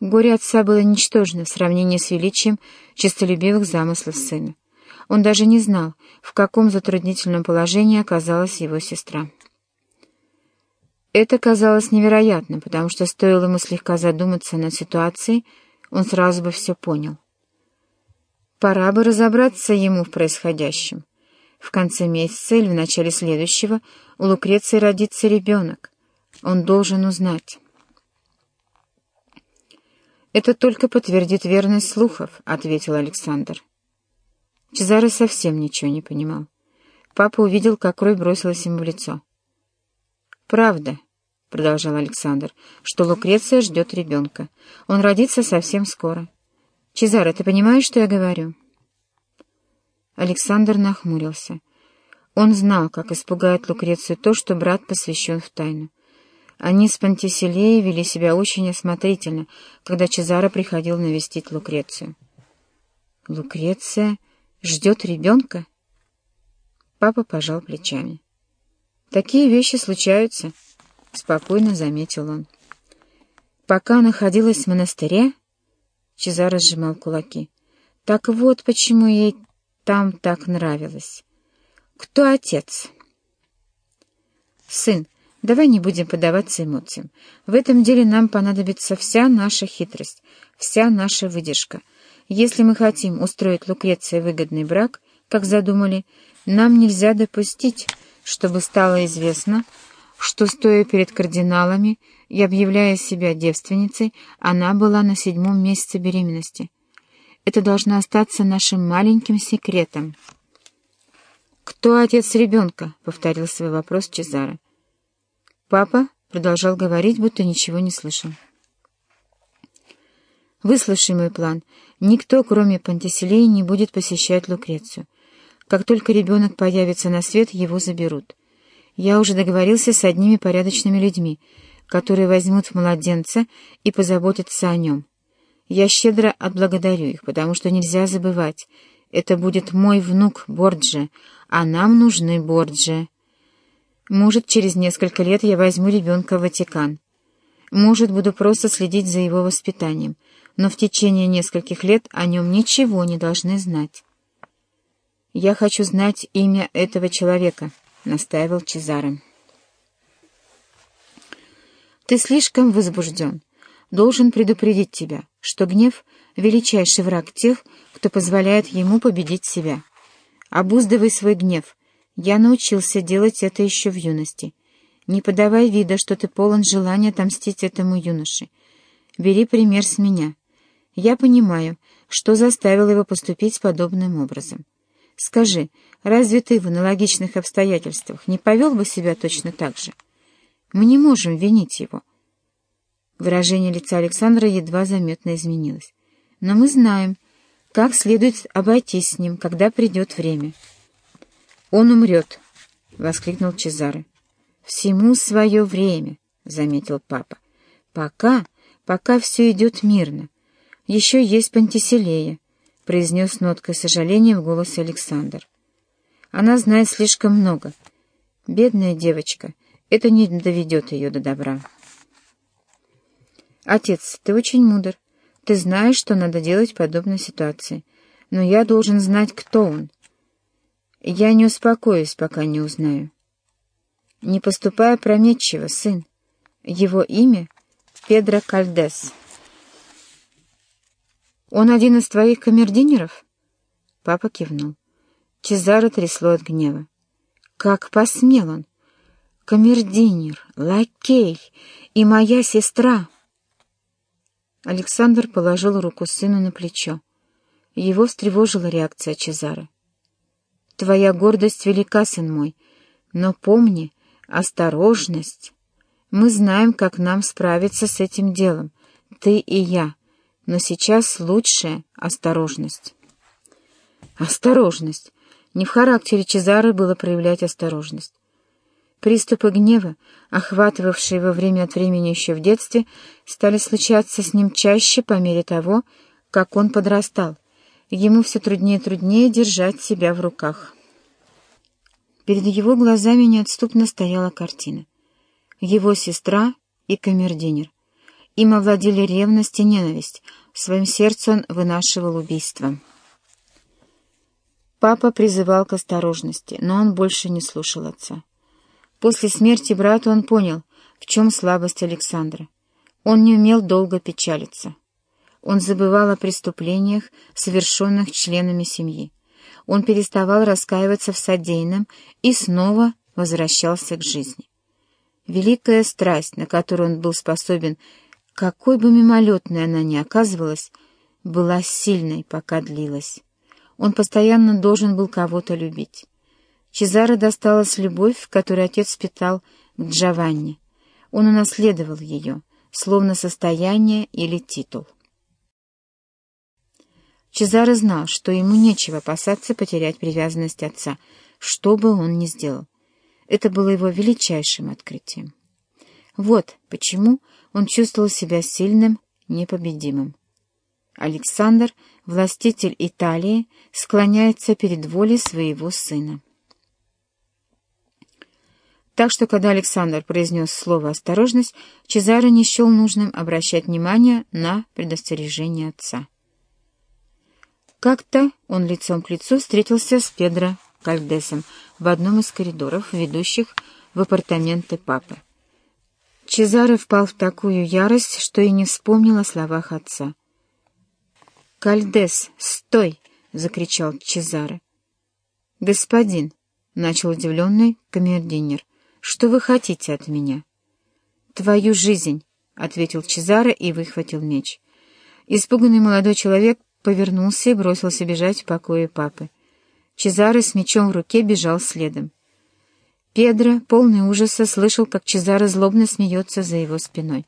Горе отца было ничтожно в сравнении с величием честолюбивых замыслов сына. Он даже не знал, в каком затруднительном положении оказалась его сестра. Это казалось невероятным, потому что стоило ему слегка задуматься над ситуацией, он сразу бы все понял. Пора бы разобраться ему в происходящем. В конце месяца или в начале следующего у Лукреции родится ребенок. Он должен узнать. «Это только подтвердит верность слухов», — ответил Александр. Чезаро совсем ничего не понимал. Папа увидел, как кровь бросилась ему в лицо. «Правда», — продолжал Александр, — «что Лукреция ждет ребенка. Он родится совсем скоро. Чезаро, ты понимаешь, что я говорю?» Александр нахмурился. Он знал, как испугает Лукрецию то, что брат посвящен в тайну. Они с Пантиселеей вели себя очень осмотрительно, когда Чезаро приходил навестить Лукрецию. «Лукреция ждет ребенка?» Папа пожал плечами. «Такие вещи случаются», — спокойно заметил он. «Пока находилась в монастыре...» Чезаро сжимал кулаки. «Так вот почему ей там так нравилось. Кто отец?» «Сын, Давай не будем поддаваться эмоциям. В этом деле нам понадобится вся наша хитрость, вся наша выдержка. Если мы хотим устроить Лукреции выгодный брак, как задумали, нам нельзя допустить, чтобы стало известно, что, стоя перед кардиналами и объявляя себя девственницей, она была на седьмом месяце беременности. Это должно остаться нашим маленьким секретом. «Кто отец ребенка?» — повторил свой вопрос Чезаро. Папа продолжал говорить, будто ничего не слышал. «Выслушай мой план. Никто, кроме Пантиселеи, не будет посещать Лукрецию. Как только ребенок появится на свет, его заберут. Я уже договорился с одними порядочными людьми, которые возьмут младенца и позаботятся о нем. Я щедро отблагодарю их, потому что нельзя забывать. Это будет мой внук Борджи, а нам нужны Борджи». Может, через несколько лет я возьму ребенка в Ватикан. Может, буду просто следить за его воспитанием, но в течение нескольких лет о нем ничего не должны знать. «Я хочу знать имя этого человека», — настаивал Чезаре. «Ты слишком возбужден. Должен предупредить тебя, что гнев — величайший враг тех, кто позволяет ему победить себя. Обуздывай свой гнев, я научился делать это еще в юности. Не подавай вида, что ты полон желания отомстить этому юноше. Бери пример с меня. Я понимаю, что заставил его поступить подобным образом. Скажи, разве ты в аналогичных обстоятельствах не повел бы себя точно так же? Мы не можем винить его. Выражение лица Александра едва заметно изменилось. Но мы знаем, как следует обойтись с ним, когда придет время. «Он умрет!» — воскликнул Чезаре. «Всему свое время», — заметил папа. «Пока, пока все идет мирно. Еще есть Пантиселея», — произнес ноткой сожаления в голосе Александр. «Она знает слишком много. Бедная девочка, это не доведет ее до добра». «Отец, ты очень мудр. Ты знаешь, что надо делать в подобной ситуации. Но я должен знать, кто он». Я не успокоюсь, пока не узнаю. Не поступая опрометчиво, сын. Его имя — Педро Кальдес. Он один из твоих камердинеров? Папа кивнул. Чезаро трясло от гнева. Как посмел он? Камердинер, лакей и моя сестра. Александр положил руку сыну на плечо. Его встревожила реакция Чезаро. Твоя гордость велика, сын мой, но помни, осторожность. Мы знаем, как нам справиться с этим делом, ты и я, но сейчас лучшая осторожность. Осторожность! Не в характере Чезары было проявлять осторожность. Приступы гнева, охватывавшие его время от времени еще в детстве, стали случаться с ним чаще по мере того, как он подрастал — Ему все труднее и труднее держать себя в руках. Перед его глазами неотступно стояла картина. Его сестра и камердинер. Им овладели ревность и ненависть, в своем сердце он вынашивал убийство. Папа призывал к осторожности, но он больше не слушал отца. После смерти брата он понял, в чем слабость Александра. Он не умел долго печалиться. Он забывал о преступлениях, совершенных членами семьи. Он переставал раскаиваться в содеянном и снова возвращался к жизни. Великая страсть, на которую он был способен, какой бы мимолетной она ни оказывалась, была сильной, пока длилась. Он постоянно должен был кого-то любить. Чезаро досталась любовь, которую отец питал к Джованни. Он унаследовал ее, словно состояние или титул. Чезаро знал, что ему нечего опасаться потерять привязанность отца, что бы он ни сделал. Это было его величайшим открытием. Вот почему он чувствовал себя сильным, непобедимым. Александр, властитель Италии, склоняется перед волей своего сына. Так что, когда Александр произнес слово «осторожность», Чезаро не счел нужным обращать внимание на предостережение отца. Как-то он лицом к лицу встретился с Педро Кальдесом в одном из коридоров, ведущих в апартаменты папы. Чезаро впал в такую ярость, что и не вспомнил о словах отца. «Кальдес, стой!» — закричал Чезаро. «Господин!» — начал удивленный камердинер. «Что вы хотите от меня?» «Твою жизнь!» — ответил Чезаро и выхватил меч. Испуганный молодой человек повернулся и бросился бежать в покое папы. Чезаро с мечом в руке бежал следом. Педро, полный ужаса, слышал, как Чезаро злобно смеется за его спиной.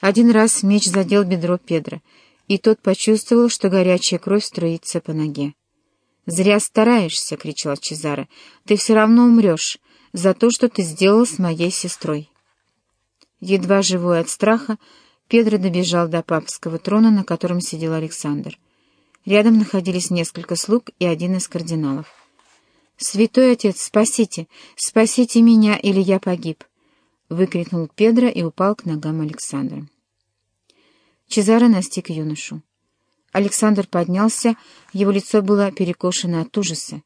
Один раз меч задел бедро Педро, и тот почувствовал, что горячая кровь струится по ноге. «Зря стараешься!» — кричал Чезаро. «Ты все равно умрешь за то, что ты сделал с моей сестрой». Едва живой от страха, Педро добежал до папского трона, на котором сидел Александр. Рядом находились несколько слуг и один из кардиналов. «Святой отец, спасите! Спасите меня, или я погиб!» — выкрикнул Педро и упал к ногам Александра. Чезаро настиг юношу. Александр поднялся, его лицо было перекошено от ужаса.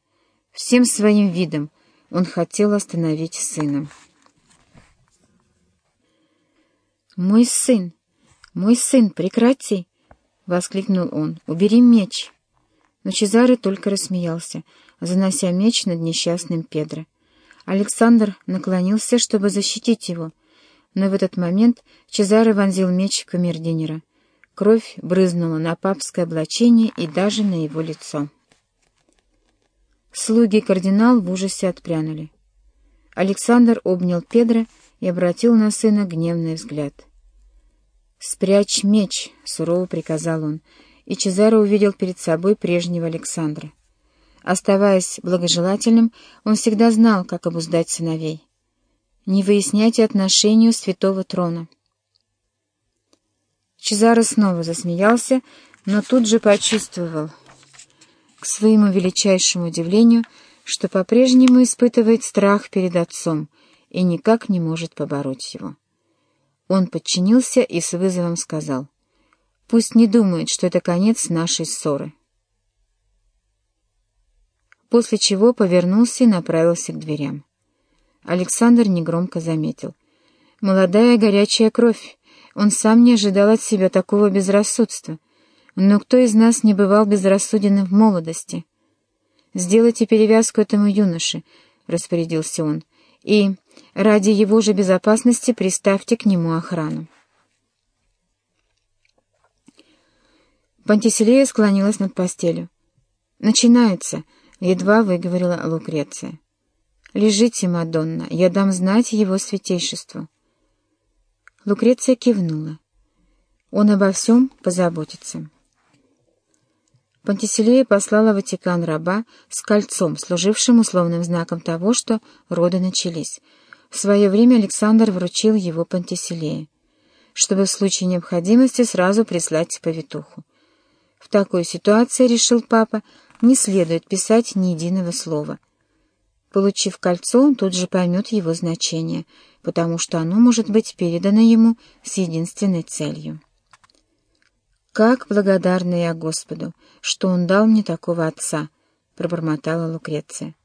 Всем своим видом он хотел остановить сына. «Мой сын! Мой сын, прекрати!» — воскликнул он. «Убери меч!» Но Чезаре только рассмеялся — занося меч над несчастным Педро. Александр наклонился, чтобы защитить его, но в этот момент Чезаре вонзил меч в камердинера. Кровь брызнула на папское облачение и даже на его лицо. Слуги кардинал в ужасе отпрянули. Александр обнял Педро и обратил на сына гневный взгляд. «Спрячь меч!» — сурово приказал он, и Чезаро увидел перед собой прежнего Александра. Оставаясь благожелательным, он всегда знал, как обуздать сыновей. Не выясняйте отношению святого трона. Чезаро снова засмеялся, но тут же почувствовал, к своему величайшему удивлению, что по-прежнему испытывает страх перед отцом и никак не может побороть его. Он подчинился и с вызовом сказал, «Пусть не думает, что это конец нашей ссоры» после чего повернулся и направился к дверям. Александр негромко заметил. «Молодая горячая кровь. Он сам не ожидал от себя такого безрассудства. Но кто из нас не бывал безрассуден в молодости? Сделайте перевязку этому юноше», — распорядился он, — «и ради его же безопасности приставьте к нему охрану». Пантиселея склонилась над постелью. «Начинается!» Едва выговорила Лукреция. «Лежите, Мадонна, я дам знать его святейшеству». Лукреция кивнула. «Он обо всем позаботится». Пантиселея послала Ватикан раба с кольцом, служившим условным знаком того, что роды начались. В свое время Александр вручил его Пантиселее, чтобы в случае необходимости сразу прислать повитуху. В такой ситуации, решил папа, не следует писать ни единого слова. Получив кольцо, он тут же поймет его значение, потому что оно может быть передано ему с единственной целью. «Как благодарна я Господу, что Он дал мне такого отца!» — пробормотала Лукреция.